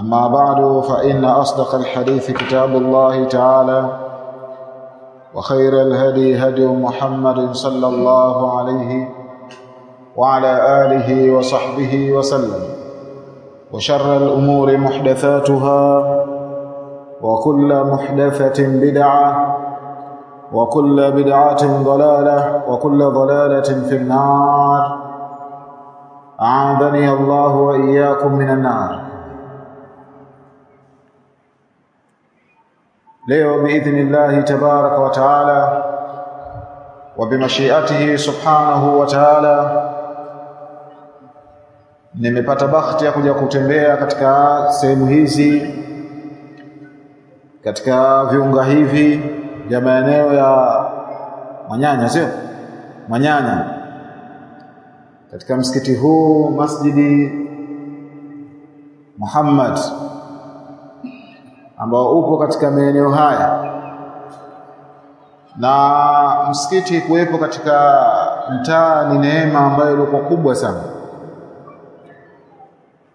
أما بعد فإن أصدق الحديث كتاب الله تعالى وخير الهدي هدي محمد صلى الله عليه وعلى آله وصحبه وسلم وشر الأمور محدثاتها وكل محدثة بدعة وكل بدعة ضلالة وكل ضلالة في النار. أعاذني الله وإياكم من النار. Leo biidhni biidhnillahi tabaraka wa taala wa bimashiatihi subhanahu wa taala nimepata bahati ya kuja kutembea katika sehemu hizi katika viunga hivi vya maeneo ya Manyanya sio? Manyanya katika msikiti huu Masjidi Muhammad ambao upo katika maeneo haya. Na msikiti kuwepo katika mtaa ni neema ambayo ilikuwa kubwa sana.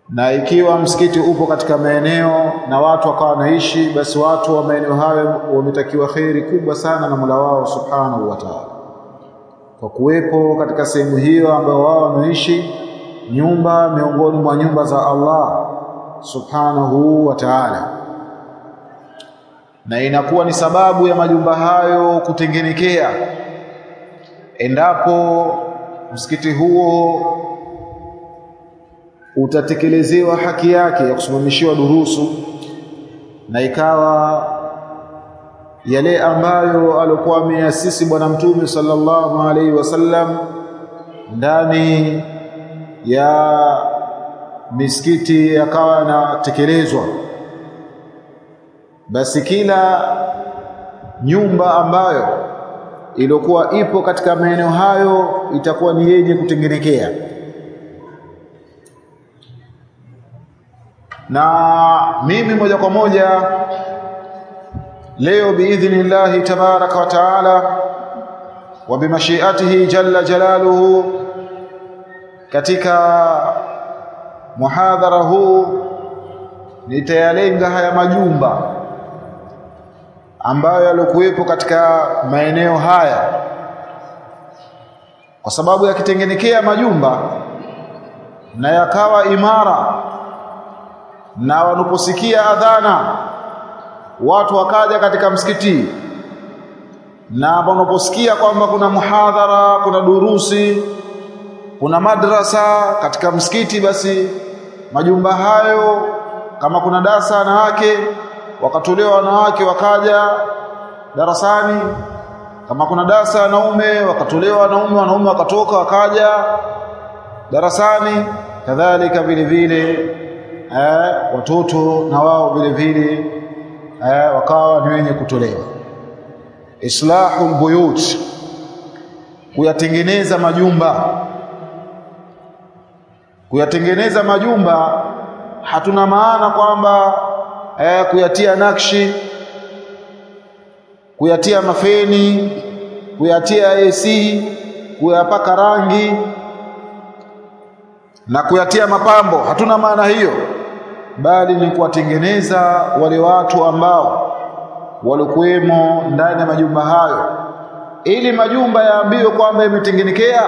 Na ikiwa msikiti upo katika maeneo na watu wakawa wanaishi basi watu wa maeneo hayo wametakiwa kheri kubwa sana na Mola wao Subhanahu wa Ta'ala. Kwa kuwepo katika sehemu hiyo ambayo wao wanaishi nyumba miongoni mwa nyumba za Allah Subhanahu wa Ta'ala na inakuwa ni sababu ya majumba hayo kutengenekea. Endapo msikiti huo utatekelezewa haki yake ya kusimamishiwa durusu na ikawa yale ambayo alikuwa ameasisi bwana mtume sallallahu alaihi wasallam ndani ya misikiti yakawa yanatekelezwa basi kila nyumba ambayo iliyokuwa ipo katika maeneo hayo itakuwa ni yenye kutengenekea na mimi moja kwa moja leo biidhnillahi tabaraka wa taala wa bimashiatihi jalla jalaluhu katika muhadhara huu nitayalenga haya majumba ambayo yalikuwepo katika maeneo haya. Kwa sababu yakitengenekea majumba na yakawa imara na wanaposikia adhana watu wakaja katika msikiti. Na wanaposikia kwamba kuna muhadhara kuna durusi kuna madrasa katika msikiti basi majumba hayo kama kuna darasa wanawake wakatolewa wanawake wakaja darasani. Kama kuna darasa wanaume wakatolewa wanaume wanaume wakatoka wakaja darasani. Kadhalika vile vile eh, watoto na wao vile vile eh, wakawa ni wenye kutolewa. Islahul buyut kuyatengeneza majumba. Kuyatengeneza majumba hatuna maana kwamba eh, kuyatia nakshi kuyatia mafeni kuyatia AC kuyapaka rangi na kuyatia mapambo. Hatuna maana hiyo bali ni kuwatengeneza wale watu ambao walikuwemo ndani ya majumba hayo. Ili majumba yaambiwe kwamba yametengenekea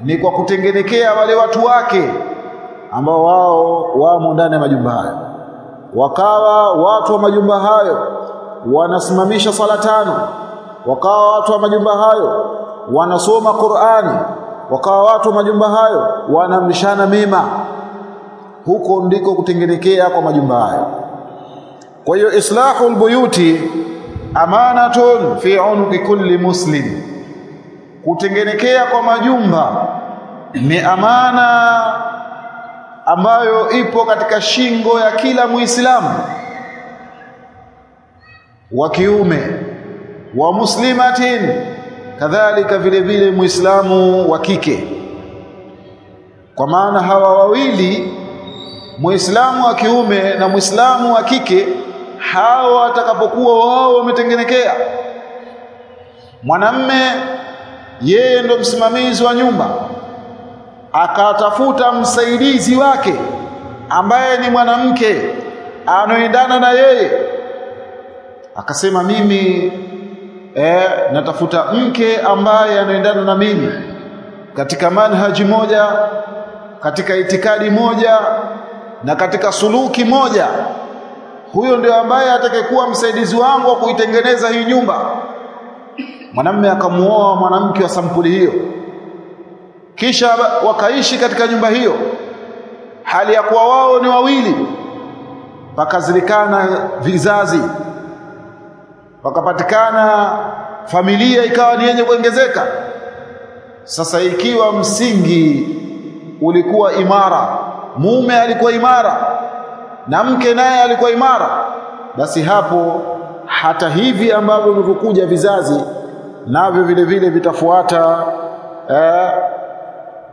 ni kwa kutengenekea wale watu wake ambao wao wamo ndani ya majumba hayo wakawa watu wa majumba hayo wanasimamisha sala tano. Wakawa watu wa majumba hayo wanasoma Qur'ani. Wakawa watu wa majumba hayo wanamshana mema huko ndiko kutengenekea kwa majumba hayo. Kwa hiyo islahul buyuti amanatun fi unuki kulli muslim. Kutengenekea kwa majumba ni amana ambayo ipo katika shingo ya kila muislamu wa kiume wa muslimatin kadhalika vile vile muislamu wa kike. Kwa maana hawa wawili muislamu wa kiume na muislamu wa kike hawa watakapokuwa wao wametengenekea mwanamme yeye ndo msimamizi wa nyumba akatafuta msaidizi wake ambaye ni mwanamke anoendana na yeye. Akasema mimi eh, natafuta mke ambaye anaendana na mimi katika manhaji moja katika itikadi moja na katika suluki moja. Huyo ndio ambaye atakayekuwa msaidizi wangu wa kuitengeneza hii nyumba. Mwanamume akamuoa mwanamke wa sampuli hiyo kisha wakaishi katika nyumba hiyo. Hali ya kuwa wao ni wawili. Pakazilikana vizazi. Pakapatikana familia ikawa ni yenye kuongezeka. Sasa ikiwa msingi ulikuwa imara mume alikuwa imara na mke naye alikuwa imara basi hapo hata hivi ambavyo vilivyokuja vizazi navyo vile vile vitafuata eh,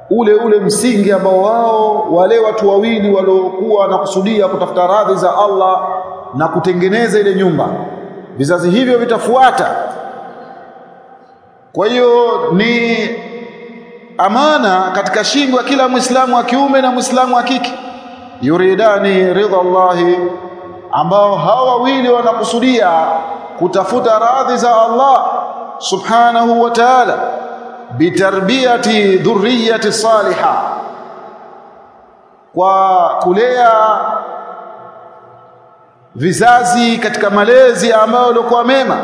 ule ule msingi ambao wao wale watu wawili waliokuwa wanakusudia kutafuta radhi za Allah na kutengeneza ile nyumba vizazi hivyo vitafuata. Kwa hiyo ni amana katika shingo ya kila muislamu wa kiume na muislamu wa kike. Yuridani ridha Allahi ambao hawa wawili wanakusudia kutafuta radhi za Allah subhanahu wa ta'ala bitarbiyati dhurriyyati saliha kwa kulea vizazi katika malezi ambayo yalikuwa mema.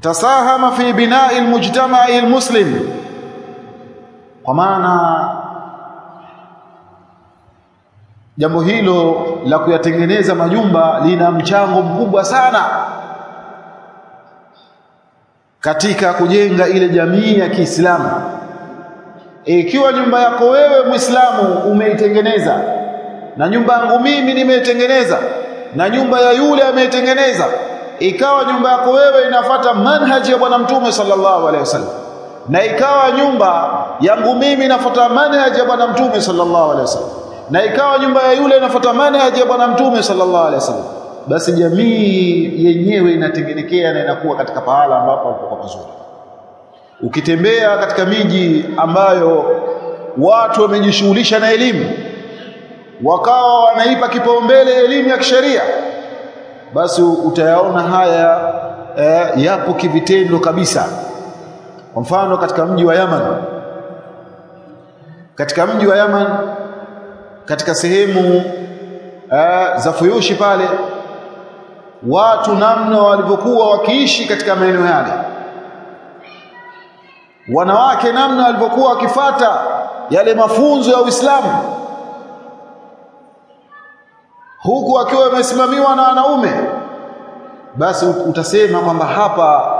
Tasahama fi binai almujtama'i almuslim kwa maana jambo hilo la kuyatengeneza majumba lina mchango mkubwa sana katika kujenga ile jamii ya Kiislamu. Ikiwa e, nyumba yako wewe Muislamu umeitengeneza na nyumba yangu mimi nimeitengeneza na nyumba ya yule ameitengeneza ikawa nyumba yako wewe inafata manhaji ya bwana mtume sallallahu alaihi wasallam na ikawa nyumba yangu mimi inafuata manhaji ya bwana mtume sallallahu alaihi wasallam na ikawa nyumba ya yule inafuata manhaji ya bwana mtume sallallahu alaihi wasallam basi jamii yenyewe inatengenekea na inakuwa katika pahala ambapo pako pazuri. Ukitembea katika miji ambayo watu wamejishughulisha na elimu wakawa wanaipa kipaumbele elimu ya kisheria basi utayaona haya eh, yapo kivitendo kabisa. Kwa mfano katika mji wa Yaman. Katika mji wa Yaman katika sehemu eh, za Fuyushi pale watu namna walivyokuwa wakiishi katika maeneo yale. Wanawake namna walivyokuwa wakifata yale mafunzo ya Uislamu. Huku akiwa amesimamiwa na wanaume basi utasema kwamba hapa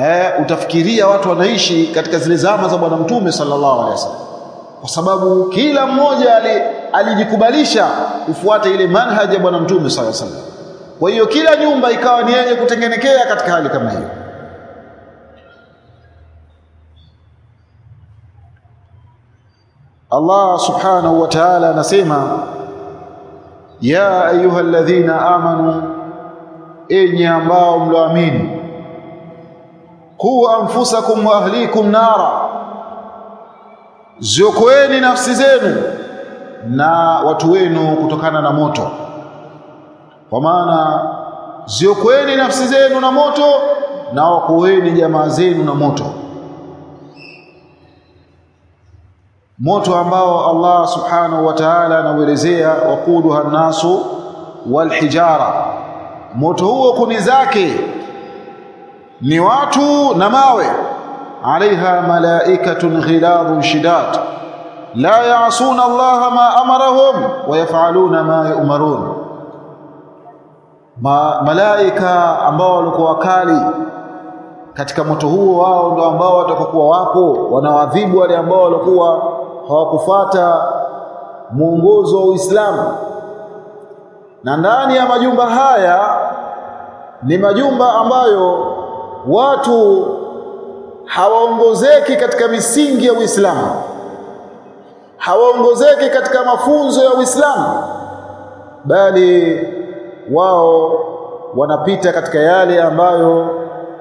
eh, utafikiria watu wanaishi katika zile zama za bwana mtume sallallahu alaihi wasallam. Kwa sababu kila mmoja alijikubalisha kufuata ile manhaji ya bwana mtume sallallahu alaihi wasallam kwa hiyo kila nyumba ikawa ni yenye kutengenekea katika hali kama hiyo. Allah subhanahu wa ta'ala anasema ya ayuha alladhina amanu enyi ambao mloamini ku anfusakum wa ahlikum nara ziokoeni nafsi zenu na watu wenu kutokana na moto kwa maana ziokoeni nafsi zenu na moto na wakoeni jamaa zenu na moto. Moto ambao Allah subhanahu wa ta'ala anauelezea waquduha nasu walhijara moto huo kuni zake ni watu na mawe. Alaiha malaikatun ghiladun shidad. La yaasuna Allah ma amarahum wa yaf'aluna ma yu'marun ma malaika ambao walikuwa wakali. Katika moto huo wao ndio ambao watakokuwa wapo. Wanawadhibu wale ambao walikuwa hawakufata mwongozo wa Uislamu. Na ndani ya majumba haya ni majumba ambayo watu hawaongozeki katika misingi ya Uislamu. Hawaongozeki katika mafunzo ya Uislamu. Bali wao wanapita katika yale ambayo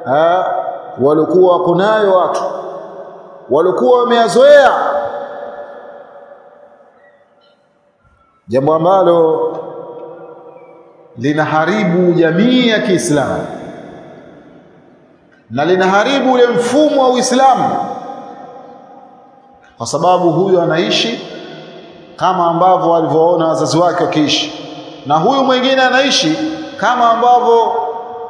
ha, walikuwa kunayo watu walikuwa wameyazoea. Jambo ambalo linaharibu jamii ya Kiislamu na linaharibu ule mfumo wa Uislamu kwa sababu huyo anaishi kama ambavyo alivyoona wazazi wake wakiishi na huyu mwingine anaishi kama ambavyo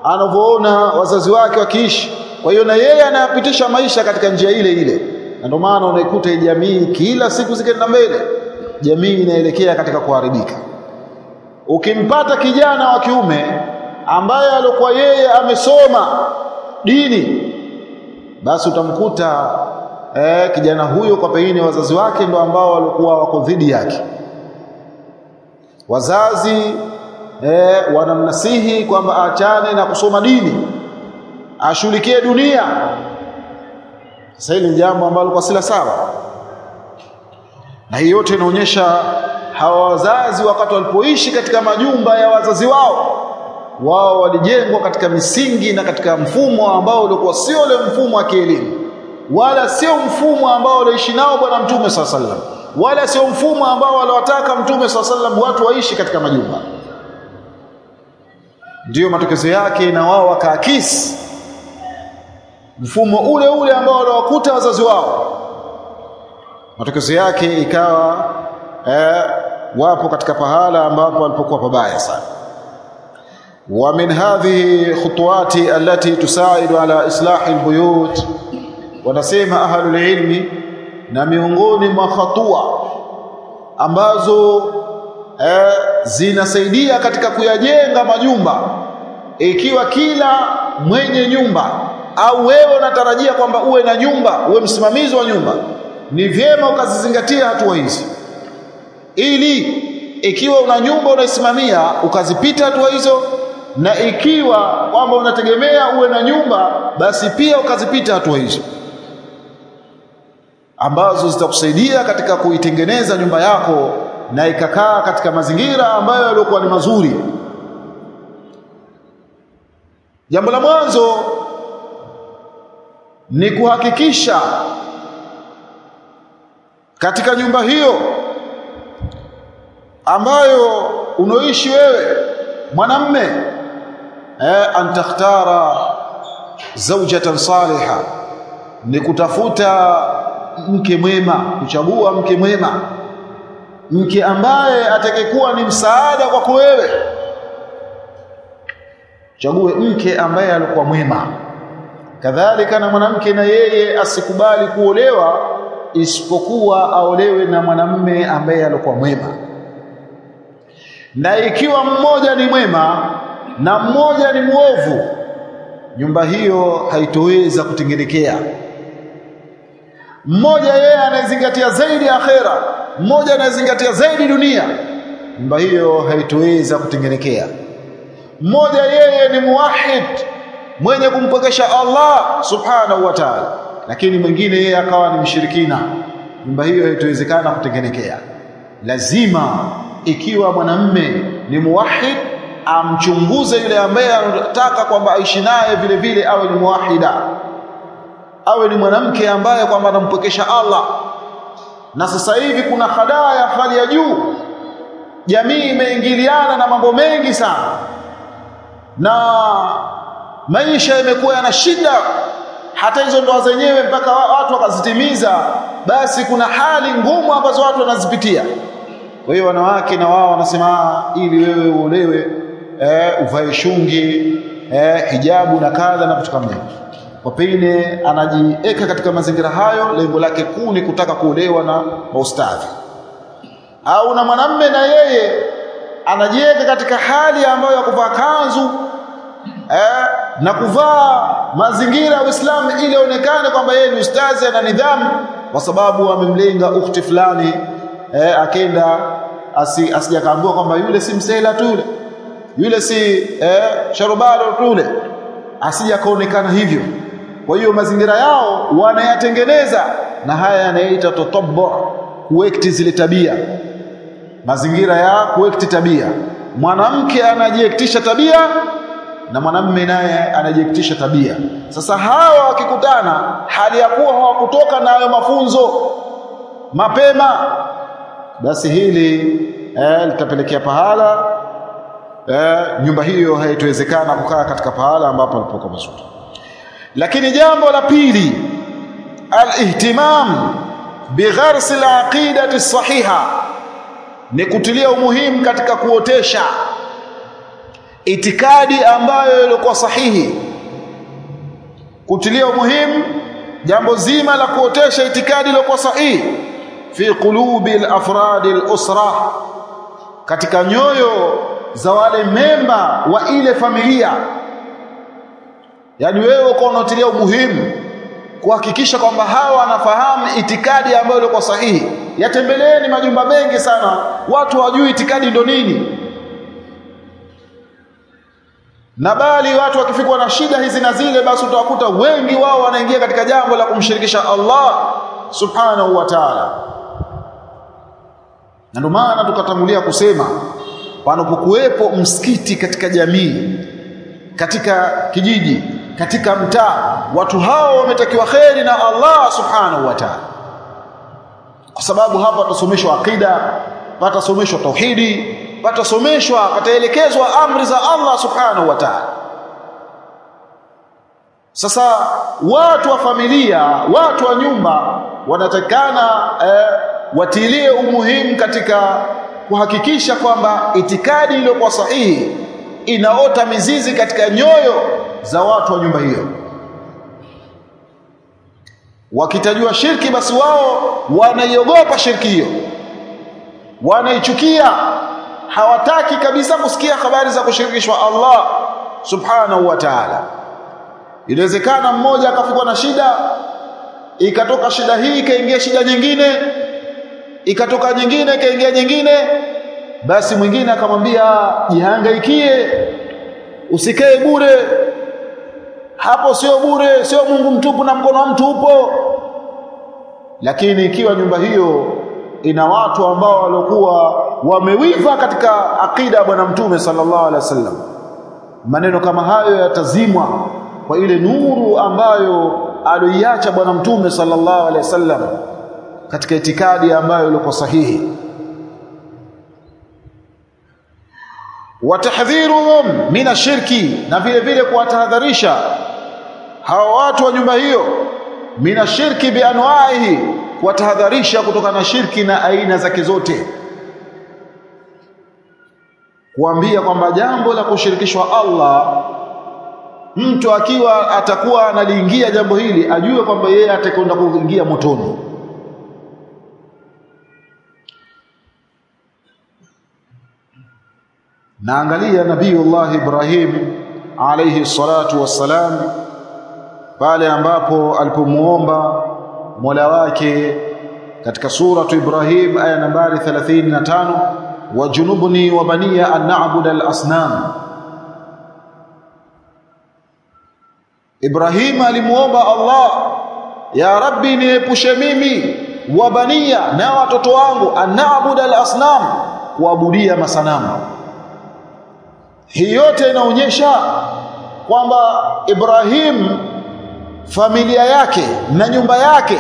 anavyoona wazazi wake wakiishi. Kwa hiyo na yeye anayapitisha maisha katika njia ile ile. Na ndio maana unaikuta jamii kila siku zikienda mbele jamii inaelekea katika kuharibika. Ukimpata kijana wa kiume ambaye alikuwa yeye amesoma dini basi utamkuta eh, kijana huyo kwa pengine wazazi wake ndio ambao walikuwa wako dhidi yake wazazi eh, wanamnasihi kwamba aachane na kusoma dini ashughulikie dunia. Sasa hili ni jambo ambalo kwa sila sawa. Na hii yote inaonyesha hawa wazazi wakati walipoishi katika majumba ya wazazi wao wao walijengwa katika misingi na katika mfumo ambao ulikuwa sio ule mfumo wa kielimu wala sio mfumo ambao waliishi nao bwana mtume swalla sallam wala sio mfumo ambao waliwataka mtume swalla sallam watu waishi katika majumba. Ndiyo matokezo yake na wao wakaakisi mfumo ule ule ambao waliwakuta wazazi wao. Matokezo yake ikawa eh, wapo katika pahala ambapo walipokuwa pabaya sana. Wa min hadhihi khutuwati allati tusaidu ala islahi albuyut wanasema ahlul ilmi na miongoni mwa hatua ambazo eh, zinasaidia katika kuyajenga majumba ikiwa kila mwenye nyumba au wewe unatarajia kwamba uwe na nyumba uwe msimamizi wa nyumba ni vyema ukazizingatia hatua hizi. Ili ikiwa una nyumba unaisimamia ukazipita hatua hizo na ikiwa kwamba unategemea uwe na nyumba basi pia ukazipita hatua hizo ambazo zitakusaidia katika kuitengeneza nyumba yako na ikakaa katika mazingira ambayo yaliokuwa ni mazuri. Jambo la mwanzo ni kuhakikisha katika nyumba hiyo ambayo unoishi wewe mwanamme eh, antakhtara zawjatan saliha ni kutafuta mke mwema kuchagua mke mwema. Mke ambaye atakayekuwa ni msaada kwako wewe. Chague mke ambaye alikuwa mwema. Kadhalika na mwanamke na yeye asikubali kuolewa isipokuwa aolewe na mwanamme ambaye alikuwa mwema. Na ikiwa mmoja ni mwema na mmoja ni mwovu nyumba hiyo haitoweza kutengenekea mmoja yeye anayezingatia zaidi akhera mmoja anayezingatia zaidi dunia nyumba hiyo haitoweza kutengenekea. Mmoja yeye ni muwahid mwenye kumpokesha Allah subhanahu wa ta'ala lakini mwingine yeye akawa ni mshirikina. Nyumba hiyo haitowezekana kutengenekea. Lazima ikiwa mwanamme ni muwahid amchunguze yule ambaye anataka kwamba aishi naye vile vile awe ni muwahida awe ni mwanamke ambaye kwamba anampokesha Allah. Na sasa hivi kuna hadaa ya hali ya juu. Jamii imeingiliana na mambo mengi sana. Na maisha yamekuwa yana shida. Hata hizo ndoa zenyewe mpaka watu wakazitimiza basi kuna hali ngumu ambazo watu wanazipitia. Kwa hiyo wanawake na wao wanasema ili wewe uolewe eh, uvae shungi eh, hijabu na kadha na vitu kama hivyo kwa pengine anajiweka katika mazingira hayo lengo lake kuu ni kutaka kuolewa na maustadhi au na mwanamme na yeye anajiweka katika hali ambayo ya kuvaa kanzu eh, na kuvaa mazingira ya Uislamu ili aonekane kwamba yeye ni ustazi ana nidhamu kwa sababu amemlenga ukhti fulani eh, akenda asi, asijakaambiwa kwamba yule si msela tu yule. Yule si eh, sharubalo tule yule, asijakaonekana hivyo kwa hiyo mazingira yao wanayatengeneza. Na haya yanaita tatabbu kuwekti zile tabia. Mazingira ya kuwekti tabia. Mwanamke anajiektisha tabia na mwanamume naye anajiektisha tabia. Sasa hawa wakikutana hali ya kuwa hawakutoka nayo mafunzo mapema basi hili eh, litapelekea pahala eh, nyumba hiyo haitowezekana kukaa katika pahala ambapo alipokuwa mazuri lakini jambo la pili alihtimam bigharsi alaqidati sahiha ni kutilia umuhimu katika kuotesha itikadi ambayo ilikuwa sahihi. Kutilia umuhimu jambo zima la kuotesha itikadi iliyokuwa sahihi fi qulubi al-afrad al-usra katika nyoyo za wale memba wa ile familia yani wewe uko unatilia umuhimu kuhakikisha kwamba hawa wanafahamu itikadi ambayo ilikuwa sahihi. Yatembeleeni majumba mengi sana. Watu wajui itikadi ndo nini. Na bali watu wakifikwa na shida hizi na zile basi utawakuta wengi wao wanaingia katika jambo la kumshirikisha Allah subhanahu wa ta'ala. Na ndio maana tukatangulia kusema panapokuwepo msikiti katika jamii katika kijiji katika mtaa watu hao wametakiwa kheri na Allah subhanahu wa ta'ala. Kwa sababu hapa watasomeshwa akida watasomeshwa tauhidi watasomeshwa wataelekezwa amri za Allah subhanahu wa ta'ala. Sasa watu wa familia watu wa nyumba wanatakana eh, watilie umuhimu katika kuhakikisha kwamba itikadi iliyokuwa sahihi inaota mizizi katika nyoyo za watu wa nyumba hiyo. Wakitajua shirki basi wao wanaiogopa shirki hiyo. Wanaichukia. Hawataki kabisa kusikia habari za kushirikishwa Allah subhanahu wa ta'ala. Inawezekana mmoja akafikwa na shida ikatoka shida hii ikaingia shida nyingine ikatoka nyingine ikaingia nyingine basi mwingine akamwambia jihangaikie usikae bure hapo sio bure sio Mungu mtupu na mkono wa mtu upo. Lakini ikiwa nyumba hiyo ina watu ambao waliokuwa wamewiva katika akida bwana mtume sallallahu alaihi wasallam maneno kama hayo yatazimwa kwa ile nuru ambayo aliiacha bwana mtume sallallahu alaihi wasallam katika itikadi ambayo ilikuwa sahihi watahdhiruhum min ashirki na vile vile kuwatahadharisha hawa watu wa nyumba hiyo min ashirki bianwaihi kuwatahadharisha kutokana na shirki na aina zake zote. Kuambia kwamba jambo la kushirikishwa Allah mtu akiwa atakuwa analiingia jambo hili ajue kwamba yeye atakwenda kuingia motoni naangalia nabiiullah Ibrahim alayhi salatu wassalam pale ambapo alipomuomba Mola wake katika suratu Ibrahim aya nambari 35 wajunubni wa baniya an na'budu al-asnam. Ibrahim alimuomba Allah ya rabbi niepushe mimi wa baniya na watoto wangu an na'budu al-asnam kuabudia masanamu hii yote inaonyesha kwamba Ibrahim familia yake na nyumba yake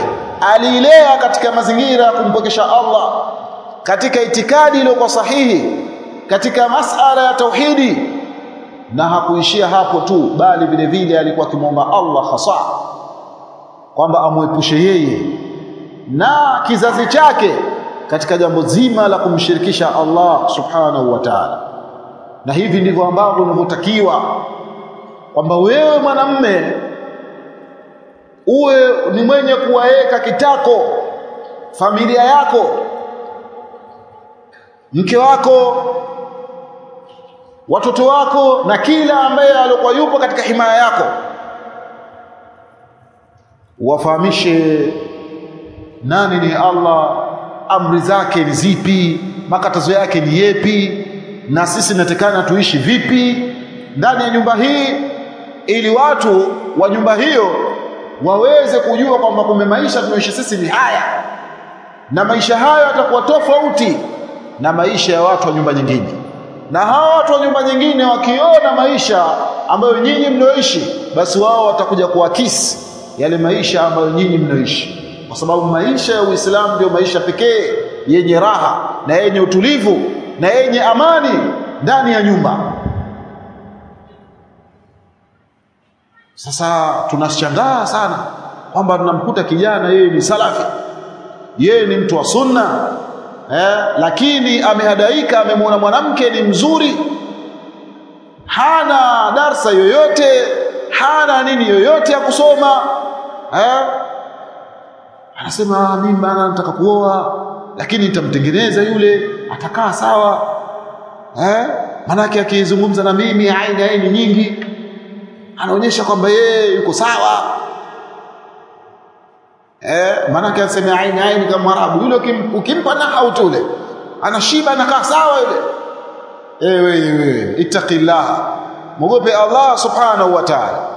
aliilea katika mazingira ya kumpokesha Allah katika itikadi iliyokuwa sahihi katika masala ya tauhidi. Na hakuishia hapo tu bali vile vile alikuwa akimwomba Allah hasa kwamba amwepushe yeye na kizazi chake katika jambo zima la kumshirikisha Allah subhanahu wa ta'ala na hivi ndivyo ambavyo unavyotakiwa kwamba wewe mwanamme uwe ni mwenye kuwaweka kitako familia yako mke wako watoto wako na kila ambaye alikuwa yupo katika himaya yako wafahamishe nani ni Allah amri zake ni zipi makatazo yake ni yepi na sisi natekana tuishi vipi ndani ya nyumba hii ili watu wa nyumba hiyo waweze kujua kwamba kumbe maisha tunaoishi sisi ni haya na maisha hayo yatakuwa tofauti na maisha ya watu wa nyumba nyingine. Na hawa watu wa nyumba nyingine wakiona maisha ambayo nyinyi mnaoishi basi wao watakuja kuakisi yale maisha ambayo nyinyi mnaoishi kwa sababu maisha ya Uislamu ndio maisha pekee yenye raha na yenye utulivu na yenye amani ndani ya nyumba sasa tunashangaa sana kwamba tunamkuta kijana yeye ni salafi yeye ni mtu wa sunna eh, lakini amehadaika amemwona mwanamke ni mzuri hana darsa yoyote hana nini yoyote ya kusoma eh? anasema mimi bana nataka kuoa lakini nitamtengeneza yule atakaa sawa. Eh? manake akizungumza na mimi aina aina nyingi anaonyesha kwamba yeye yuko sawa. Eh? Manake anasema aina aina kama Mwarabu. Yule ukimpa na hautule anashiba anakaa sawa yule. Eh wewe wewe ittaqillah. Allah subhanahu wa ta'ala.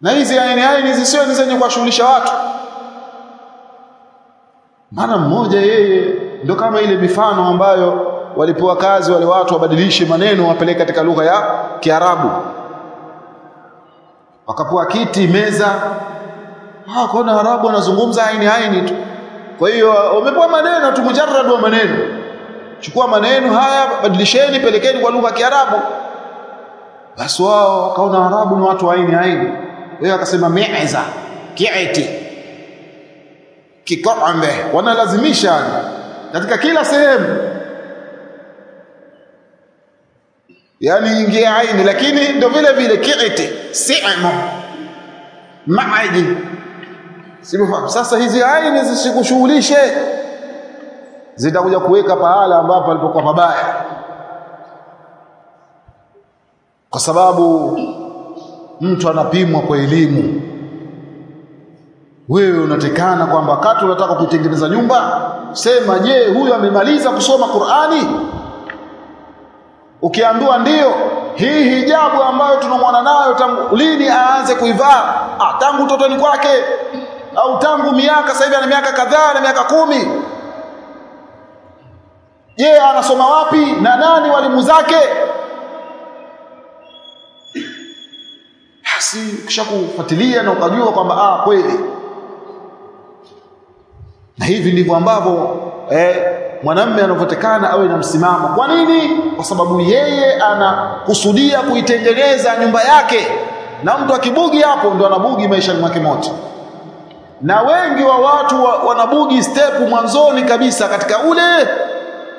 Na hizi aina aini sio ni zenye kuwashughulisha watu maana mmoja yeye ndio kama ile mifano ambayo walipewa kazi wale watu wabadilishe maneno wapeleke katika lugha ya Kiarabu. Wakapewa kiti meza. Ah kuna Arabu wanazungumza aini aini tu. Kwa hiyo wamepewa maneno tu mujarrad wa maneno. Chukua maneno haya badilisheni pelekeni kwa lugha ya Kiarabu. Basi wao wakaona Arabu ni watu aini aini wao akasema meza, ki'ati kikombe wanalazimisha katika kila sehemu. Yani ingia aini lakini ndio vile vile kiite siimo maaji simufahamu sasa hizi aini zisikushughulishe. Zitakuja kuweka pahala ambapo alipokuwa pabaya. Kwa sababu mtu anapimwa kwa elimu wewe unatekana kwamba wakati unataka kutengeneza nyumba sema je huyu amemaliza kusoma Qur'ani? Ukiambiwa ndiyo hii hijabu ambayo tunamwona nayo tangu lini aanze kuivaa? Ah, tangu utotoni kwake. Au tangu miaka sasa hivi ana miaka kadhaa na miaka kumi. Je anasoma wapi na nani walimu zake? Basi kisha kufuatilia na ukajua kwamba ah kweli na hivi ndivyo ambavyo eh, mwanamume anavyotekana awe na msimamo. Kwa nini? Kwa sababu yeye anakusudia kuitengeneza nyumba yake. Na mtu akibugi hapo ndo anabugi maisha mwake mote. Na wengi wa watu wa, wanabugi step mwanzoni kabisa katika ule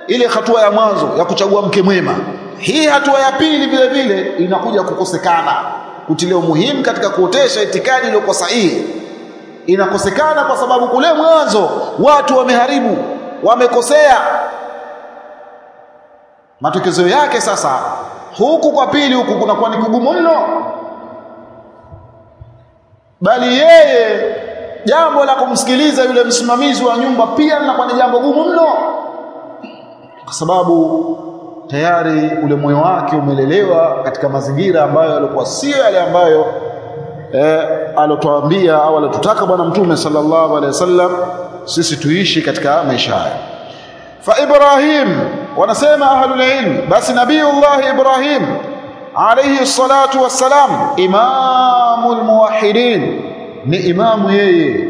ile hatua ya mwanzo ya kuchagua mke mwema. Hii hatua ya pili vile vile inakuja kukosekana. Kutilia umuhimu katika kuotesha itikadi iliyokuwa sahihi inakosekana kwa sababu kule mwanzo watu wameharibu wamekosea. Matokezo yake sasa huku kwa pili huku kunakuwa ni kugumu mno. Bali yeye jambo la kumsikiliza yule msimamizi wa nyumba pia linakuwa ni jambo gumu mno. Kwa sababu tayari ule moyo wake umelelewa katika mazingira ambayo yalikuwa sio yale ambayo eh, alotuambia au alotutaka bwana mtume sallallahu alaihi wasallam sisi tuishi katika maisha haya. Fa Ibrahim wanasema ahlul ilm basi nabiiullah Ibrahim alayhi salatu wassalam imamul muwahhidin ni imamu yeye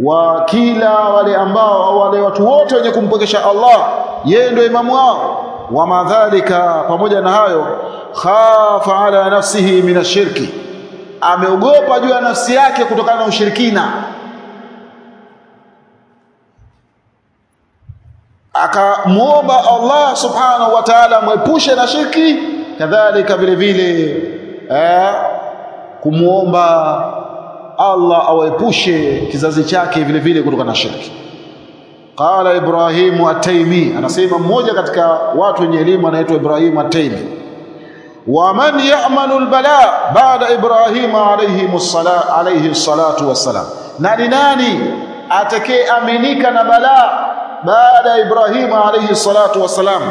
wa kila wale ambao wale watu wote wenye kumpokesha Allah yeye ndio imamu wao. Wa madhalika pamoja na hayo khafa ala nafsihi min ashirki ameogopa juu ya nafsi yake kutokana na ushirikina. Akamwomba Allah subhanahu wa ta'ala mwepushe na shirki kadhalika vile vile eh, kumuomba Allah awepushe kizazi chake vile vile kutokana na shirki. Qala ibrahimu at-taymi anasema mmoja katika watu wenye elimu anaitwa ibrahimu at-taymi wa man ya'malu al-bala ba'da ibrahim alayhi salatu wassalam. Na ni nani atakayeaminika na balaa baada ya Ibrahim alayhi salatu wassalam?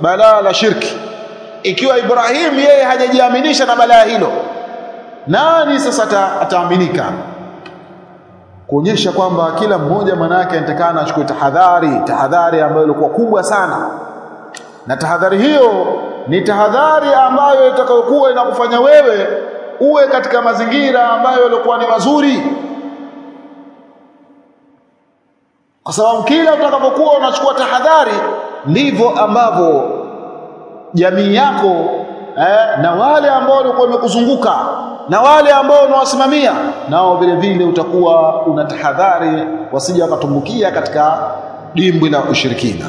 Balaa la shirki. Ikiwa Ibrahim yeye hajajiaminisha na balaa hilo nani sasa ataaminika? Kuonyesha kwamba kila mmoja manake anatakana achukue tahadhari tahadhari ambayo ilikuwa kubwa sana. Na tahadhari hiyo ni tahadhari ambayo itakayokuwa inakufanya wewe uwe katika mazingira ambayo yalikuwa ni mazuri. Kwa sababu kila utakapokuwa unachukua tahadhari ndivyo ambavyo jamii yako eh, na wale ambao walikuwa wamekuzunguka na wale ambao unawasimamia nao vile vile utakuwa una tahadhari wasije wakatumbukia katika dimbwi la ushirikina